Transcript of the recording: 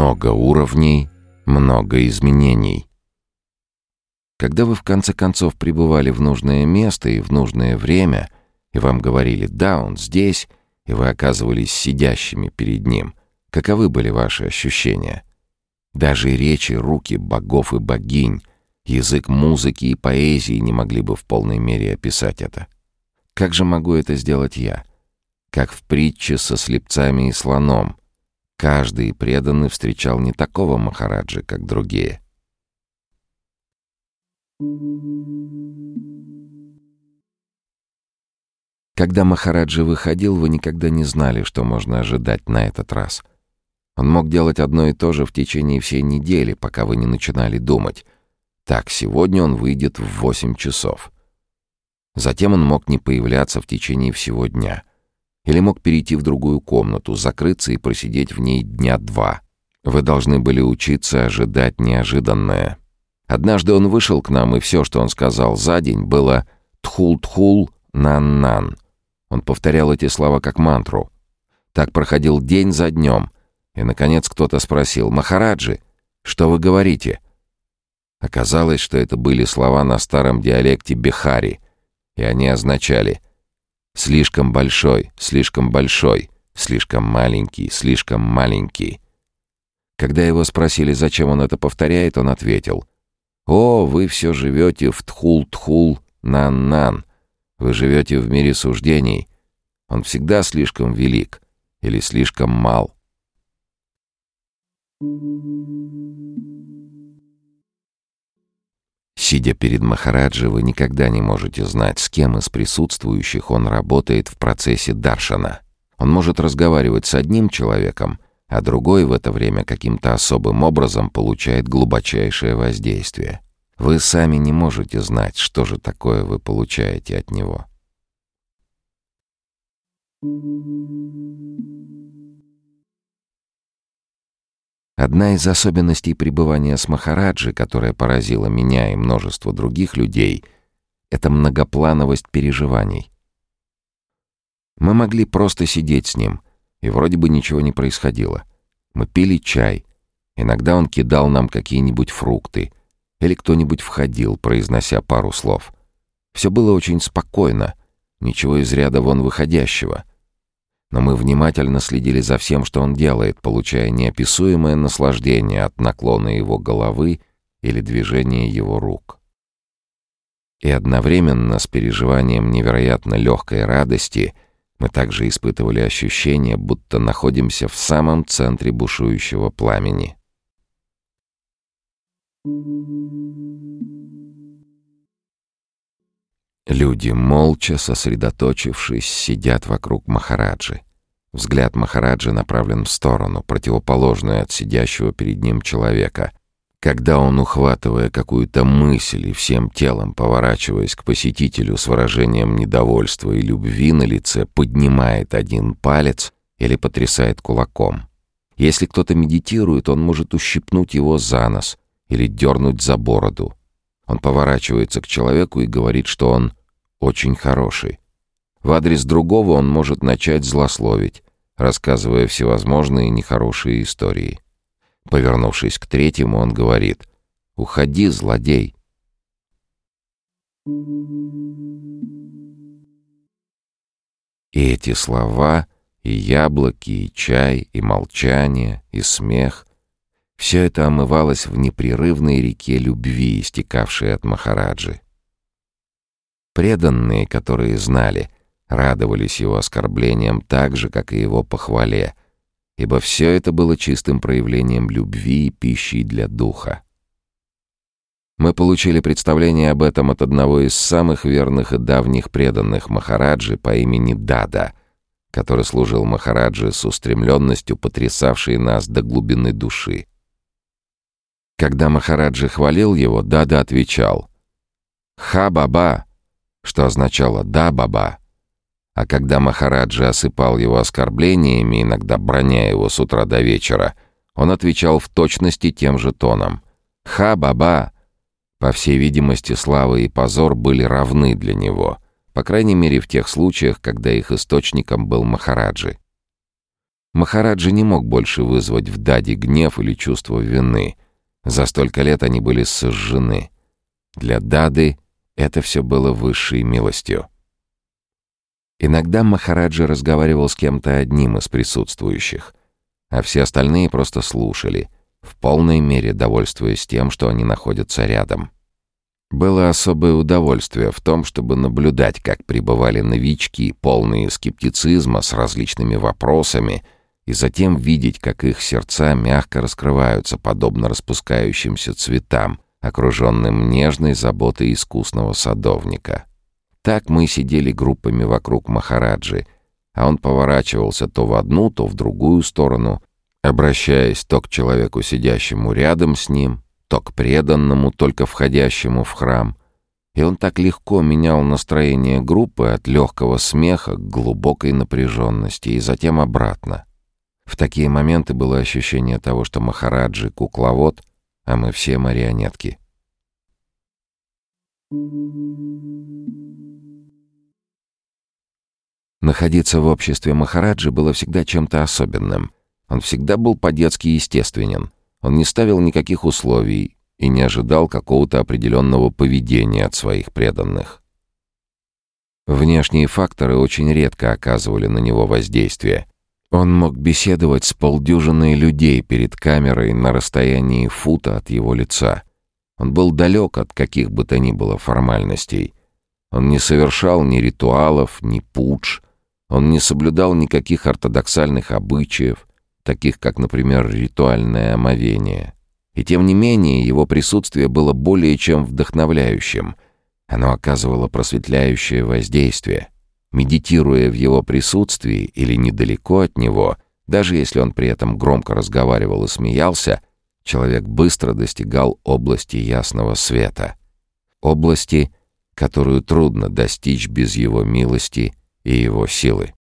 Много уровней, много изменений. Когда вы в конце концов прибывали в нужное место и в нужное время, и вам говорили «да, он здесь», и вы оказывались сидящими перед ним, каковы были ваши ощущения? Даже речи, руки богов и богинь, язык музыки и поэзии не могли бы в полной мере описать это. Как же могу это сделать я? Как в притче со слепцами и слоном. Каждый преданный встречал не такого Махараджи, как другие. Когда Махараджи выходил, вы никогда не знали, что можно ожидать на этот раз. Он мог делать одно и то же в течение всей недели, пока вы не начинали думать. Так, сегодня он выйдет в восемь часов. Затем он мог не появляться в течение всего дня. Или мог перейти в другую комнату, закрыться и просидеть в ней дня два. Вы должны были учиться ожидать неожиданное. Однажды он вышел к нам, и все, что он сказал за день, было «тхул-тхул, нан-нан». Он повторял эти слова как мантру. Так проходил день за днем. И, наконец, кто-то спросил «Махараджи, что вы говорите?» Оказалось, что это были слова на старом диалекте Бихари — и они означали «слишком большой, слишком большой, слишком маленький, слишком маленький». Когда его спросили, зачем он это повторяет, он ответил «О, вы все живете в тхул-тхул, нан-нан, вы живете в мире суждений. Он всегда слишком велик или слишком мал». Сидя перед Махараджи, вы никогда не можете знать, с кем из присутствующих он работает в процессе даршана. Он может разговаривать с одним человеком, а другой в это время каким-то особым образом получает глубочайшее воздействие. Вы сами не можете знать, что же такое вы получаете от него. Thank you. Одна из особенностей пребывания с Махараджи, которая поразила меня и множество других людей, это многоплановость переживаний. Мы могли просто сидеть с ним, и вроде бы ничего не происходило. Мы пили чай. Иногда он кидал нам какие-нибудь фрукты. Или кто-нибудь входил, произнося пару слов. Все было очень спокойно, ничего из ряда вон выходящего — но мы внимательно следили за всем, что он делает, получая неописуемое наслаждение от наклона его головы или движения его рук. И одновременно с переживанием невероятно легкой радости мы также испытывали ощущение, будто находимся в самом центре бушующего пламени. Люди, молча сосредоточившись, сидят вокруг Махараджи. Взгляд Махараджи направлен в сторону, противоположную от сидящего перед ним человека. Когда он, ухватывая какую-то мысль и всем телом поворачиваясь к посетителю с выражением недовольства и любви на лице, поднимает один палец или потрясает кулаком. Если кто-то медитирует, он может ущипнуть его за нос или дернуть за бороду. Он поворачивается к человеку и говорит, что он очень хороший. В адрес другого он может начать злословить, рассказывая всевозможные нехорошие истории. Повернувшись к третьему, он говорит «Уходи, злодей!» И эти слова, и яблоки, и чай, и молчание, и смех — все это омывалось в непрерывной реке любви, истекавшей от Махараджи. Преданные, которые знали, радовались его оскорблениям так же, как и его похвале, ибо все это было чистым проявлением любви и пищей для духа. Мы получили представление об этом от одного из самых верных и давних преданных Махараджи по имени Дада, который служил Махараджи с устремленностью, потрясавшей нас до глубины души. Когда Махараджи хвалил его, Дада отвечал «Ха-баба!» Что означало «да, баба». А когда Махараджа осыпал его оскорблениями, иногда броня его с утра до вечера, он отвечал в точности тем же тоном. «Ха, баба!» По всей видимости, слава и позор были равны для него, по крайней мере в тех случаях, когда их источником был Махараджи. Махараджи не мог больше вызвать в Даде гнев или чувство вины. За столько лет они были сожжены. Для Дады это все было высшей милостью. Иногда Махараджи разговаривал с кем-то одним из присутствующих, а все остальные просто слушали, в полной мере довольствуясь тем, что они находятся рядом. Было особое удовольствие в том, чтобы наблюдать, как пребывали новички, полные скептицизма с различными вопросами, и затем видеть, как их сердца мягко раскрываются, подобно распускающимся цветам, окруженным нежной заботой искусного садовника. Так мы сидели группами вокруг Махараджи, а он поворачивался то в одну, то в другую сторону, обращаясь то к человеку, сидящему рядом с ним, то к преданному, только входящему в храм. И он так легко менял настроение группы от легкого смеха к глубокой напряженности и затем обратно. В такие моменты было ощущение того, что Махараджи — кукловод, а мы все марионетки. Находиться в обществе Махараджи было всегда чем-то особенным. Он всегда был по-детски естественен. Он не ставил никаких условий и не ожидал какого-то определенного поведения от своих преданных. Внешние факторы очень редко оказывали на него воздействие. Он мог беседовать с полдюжиной людей перед камерой на расстоянии фута от его лица. Он был далек от каких бы то ни было формальностей. Он не совершал ни ритуалов, ни пудж. Он не соблюдал никаких ортодоксальных обычаев, таких как, например, ритуальное омовение. И тем не менее его присутствие было более чем вдохновляющим. Оно оказывало просветляющее воздействие. Медитируя в его присутствии или недалеко от него, даже если он при этом громко разговаривал и смеялся, человек быстро достигал области ясного света. Области, которую трудно достичь без его милости и его силы.